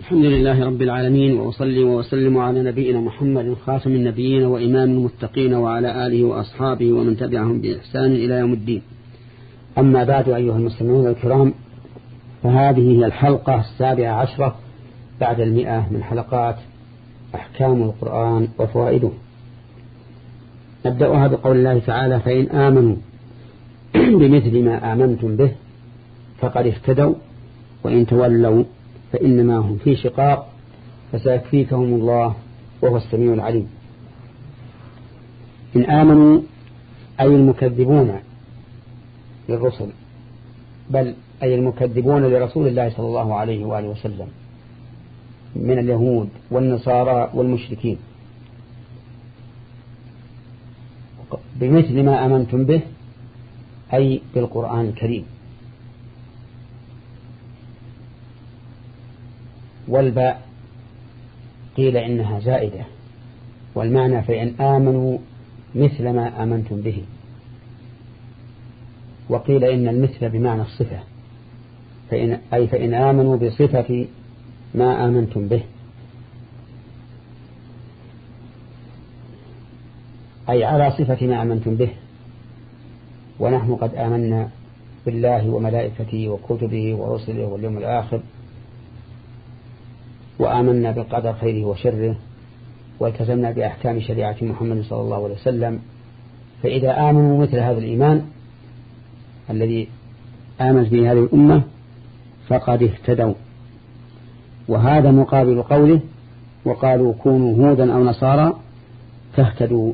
الحمد لله رب العالمين وأصلي وأسلم على نبينا محمد خاتم النبيين وإمام المتقين وعلى آله وأصحابه ومن تبعهم بإحسان إلى يوم الدين. أما بعد أيها المسلمون الكرام فهذه هي الحلقة السابعة عشرة بعد المئة من حلقات أحكام القرآن وفوائده. نبدأها بقول الله تعالى فإن آمنوا بمثل ما آمنتم به فقد اهتدوا وإن تولوا فإنما هم في شقاق فسيكفيكهم الله وهو السميع العليم. إن آمنوا أي المكذبون للرسل بل أي المكذبون لرسول الله صلى الله عليه وآله وسلم من اليهود والنصارى والمشركين. بمثل ما أمنتم به أي بالقرآن الكريم. والباء قيل إنها زائدة والمعنى فإن آمنوا مثل ما آمنتم به. وقيل إن المثل بمعنى الصفة فإن أي فإن آمنوا بصفة ما آمنتم به. أي على صفة ما آمنتم به. ونحن قد آمنا بالله وملائكته وكتبه ورسله واليوم الآخر وآمنا بالقدر خيره وشره والتزمنا بأحكام شريعة محمد صلى الله عليه وسلم. فإذا آمنوا مثل هذا الإيمان الذي آمنت به هذه الأمة فقد اهتدوا. وهذا مقابل قوله وقالوا كونوا هودا أو نصارى تهتدوا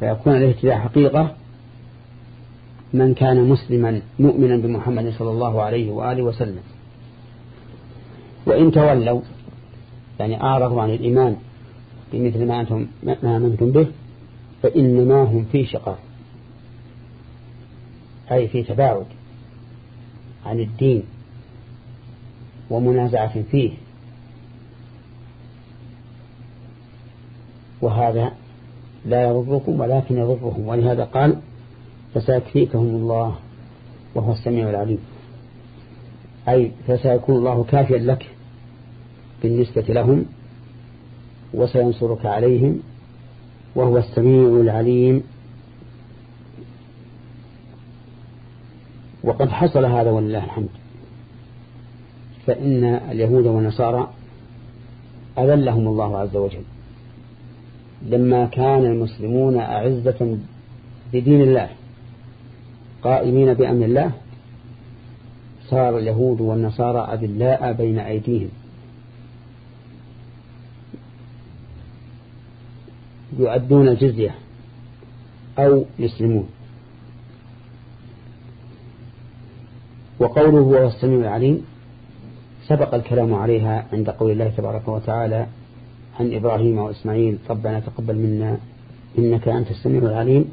فيكون الاهتداء حقيقة من كان مسلما مؤمنا بمحمد صلى الله عليه وآله وسلم. وإن تولوا يعني أعرضوا عن الإيمان بمثل ما أنتم ما آمنتم به فإنما هم في شقاق. أي في تباعد عن الدين ومنازعة فيه. وهذا لا يضركم ولكن يضرهم. ولهذا قال فسيكفيكهم الله وهو السميع العليم. أي فسيكون الله كافيا لك. بالنسبة لهم وسينصرك عليهم وهو السميع العليم. وقد حصل هذا ولله الحمد. فإن اليهود والنصارى أذلهم الله عز وجل. لما كان المسلمون أعزة بدين الله قائمين بأمن الله صار اليهود والنصارى أذلاء بين أيديهم. يؤدون الجزية أو يسلمون. وقوله هو السميع العليم سبق الكلام عليها عند قول الله تبارك وتعالى عن إبراهيم وإسماعيل ربنا تقبل منا إنك أنت السميع العليم.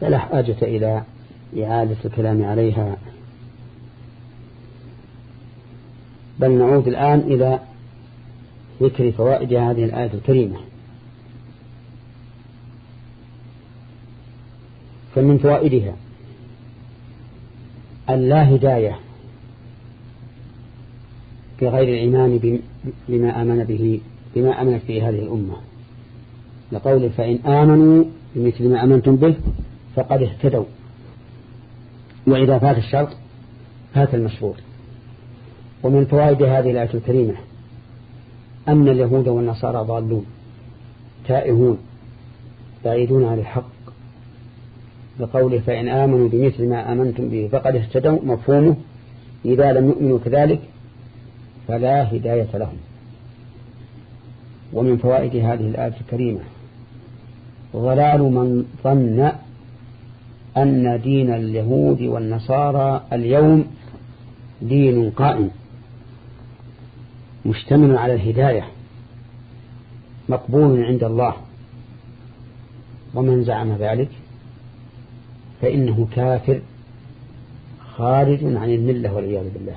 فلا حاجة إلى إعادة الكلام عليها. بل نعود الآن إلى ذكر فوائد هذه الآية الكريمة. فمن فوائدها اللا هداية في غير الإيمان بما آمن به بما آمنت به هذه الأمة. لقول فإن آمنوا بمثل ما آمنتم به فقد اهتدوا. وإذا فات الشرط فات المشروط. ومن فوائد هذه الآية الكريمة أن اليهود والنصارى ضالون تائهون بعيدون عن الحق. بقوله فإن آمنوا بمثل ما آمنتم به فقد اهتدوا مفهومه. إذا لم يؤمنوا كذلك فلا هداية لهم. ومن فوائد هذه الآية الكريمة ضلال من ظن أن دين اليهود والنصارى اليوم دين قائم مشتمل على الهداية مقبول عند الله. ومن زعم ذلك فإنه كافر خارج عن الملة والعياذ بالله.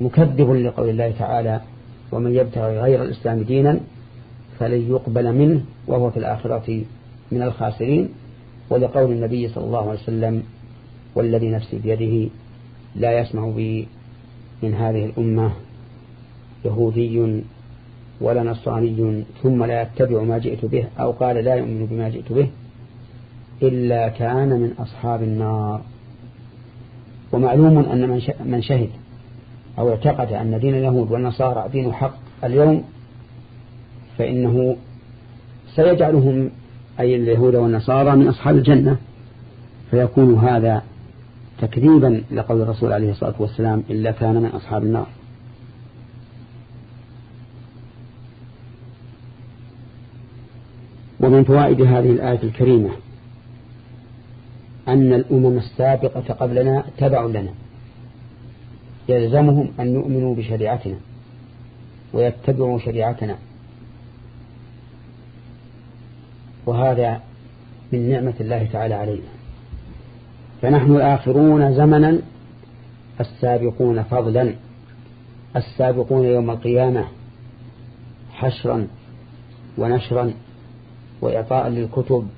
مكذب لقول الله تعالى ومن يبتغي غير الإسلام دينا فلن يقبل منه وهو في الآخرة من الخاسرين. ولقول النبي صلى الله عليه وسلم والذي نفسي بيده لا يسمع بي من هذه الأمة يهودي ولا نصراني ثم لا يتبع ما جئت به أو قال لا يؤمن بما جئت به إلا كان من أصحاب النار. ومعلوم أن من شهد أو اعتقد أن دين اليهود والنصارى دين حق اليوم فإنه سيجعلهم أي اليهود والنصارى من أصحاب الجنة. فيكون هذا تكذيبا لقول الرسول عليه الصلاة والسلام إلا كان من أصحاب النار. ومن فوائد هذه الآية الكريمة أن الأمم السابقة قبلنا تبع لنا. يلزمهم أن يؤمنوا بشريعتنا ويتبعوا شريعتنا. وهذا من نعمة الله تعالى علينا. فنحن الآخرون زمنا السابقون فضلا السابقون يوم القيامة حشرا ونشرا وإعطاء للكتب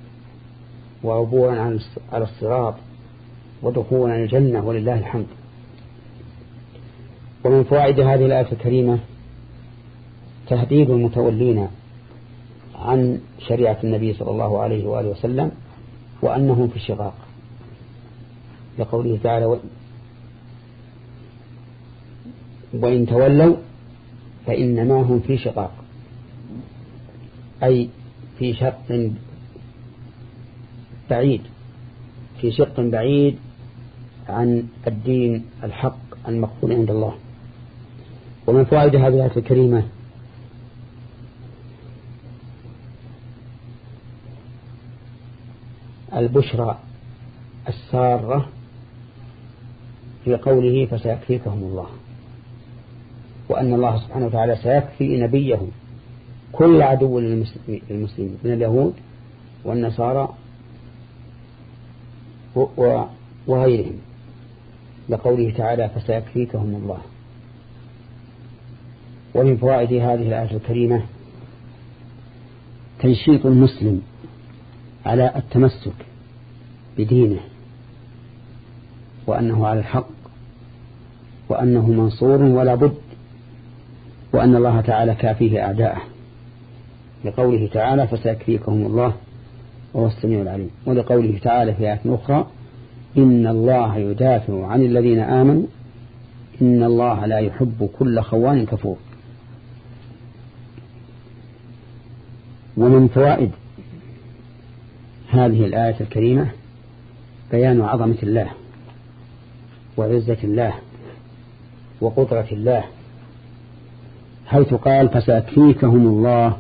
وعبورا على الصراط ودخولا الجنة ولله الحمد. ومن فوائد هذه الآية الكريمة تهديد المتولين عن شريعة النبي صلى الله عليه وآله وسلم وأنهم في شقاق لقوله تعالى وإن تولوا فإنما هم في شقاق. أي في شق بعيد في شق بعيد عن الدين الحق المقبول عند الله. ومن فوائد هذه الآية الكريمة البشرى السارة في قوله فسيكفيكهم الله وأن الله سبحانه وتعالى سيكفي نبيه كل عدو للمسلمين من اليهود والنصارى وغيرهم. لقوله تعالى فسيكفيكهم الله. ومن فوائد هذه الآية الكريمة تنشيط المسلم على التمسك بدينه وأنه على الحق وأنه منصور ولا بد وأن الله تعالى كافيه أعداءه. لقوله تعالى فسيكفيكهم الله. وهو السميع العليم. ولقوله تعالى في آية أخرى إن الله يدافع عن الذين آمنوا إن الله لا يحب كل خوان كفور. ومن فوائد هذه الآية الكريمة بيان عظمة الله وعزة الله وقدرة الله حيث قال فسأكفيكهم الله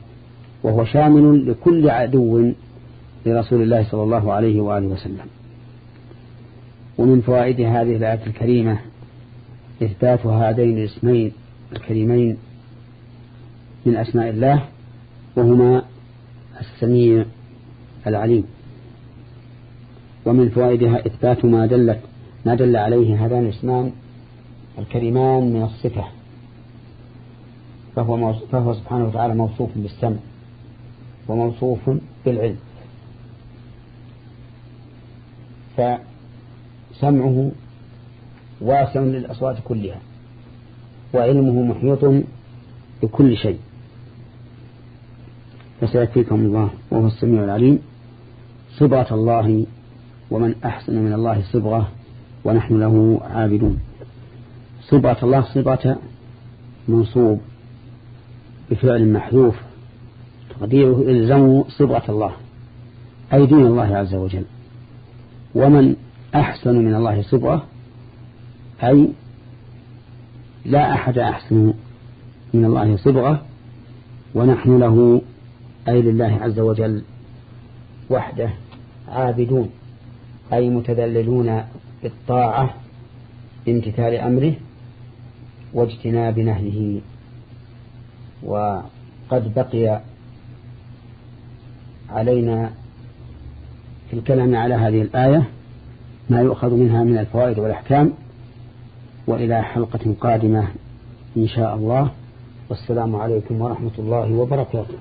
وهو شامل لكل عدو لرسول الله صلى الله عليه وآله وسلم. ومن فوائد هذه الآية الكريمة إثبات هذين الاسمين الكريمين من أسماء الله وهما السميع العليم. ومن فوائدها إثبات ما دلت ما دل عليه هذان الاسمان الكريمان من الصفة فهو, فهو سبحانه وتعالى موصوف بالسمع وموصوف بالعلم. فسمعه واسع للأصوات كلها وعلمه محيط بكل شيء. فسيكفيكم الله وهو السميع العليم. صبغة الله ومن أحسن من الله صبغة ونحن له عابدون. صبغة الله صبغة منصوب بفعل محذوف تقديره إلزموا صبغة الله أي دين الله عز وجل. ومن أحسن من الله صبغة أي لا أحد أحسن من الله صبغة ونحن له أي لله عز وجل وحده عابدون أي متذللون بالطاعة بامتثال أمره واجتناب نهيه. وقد بقي علينا في الكلام على هذه الآية ما يؤخذ منها من الفوائد والأحكام وإلى حلقة قادمة إن شاء الله. والسلام عليكم ورحمة الله وبركاته.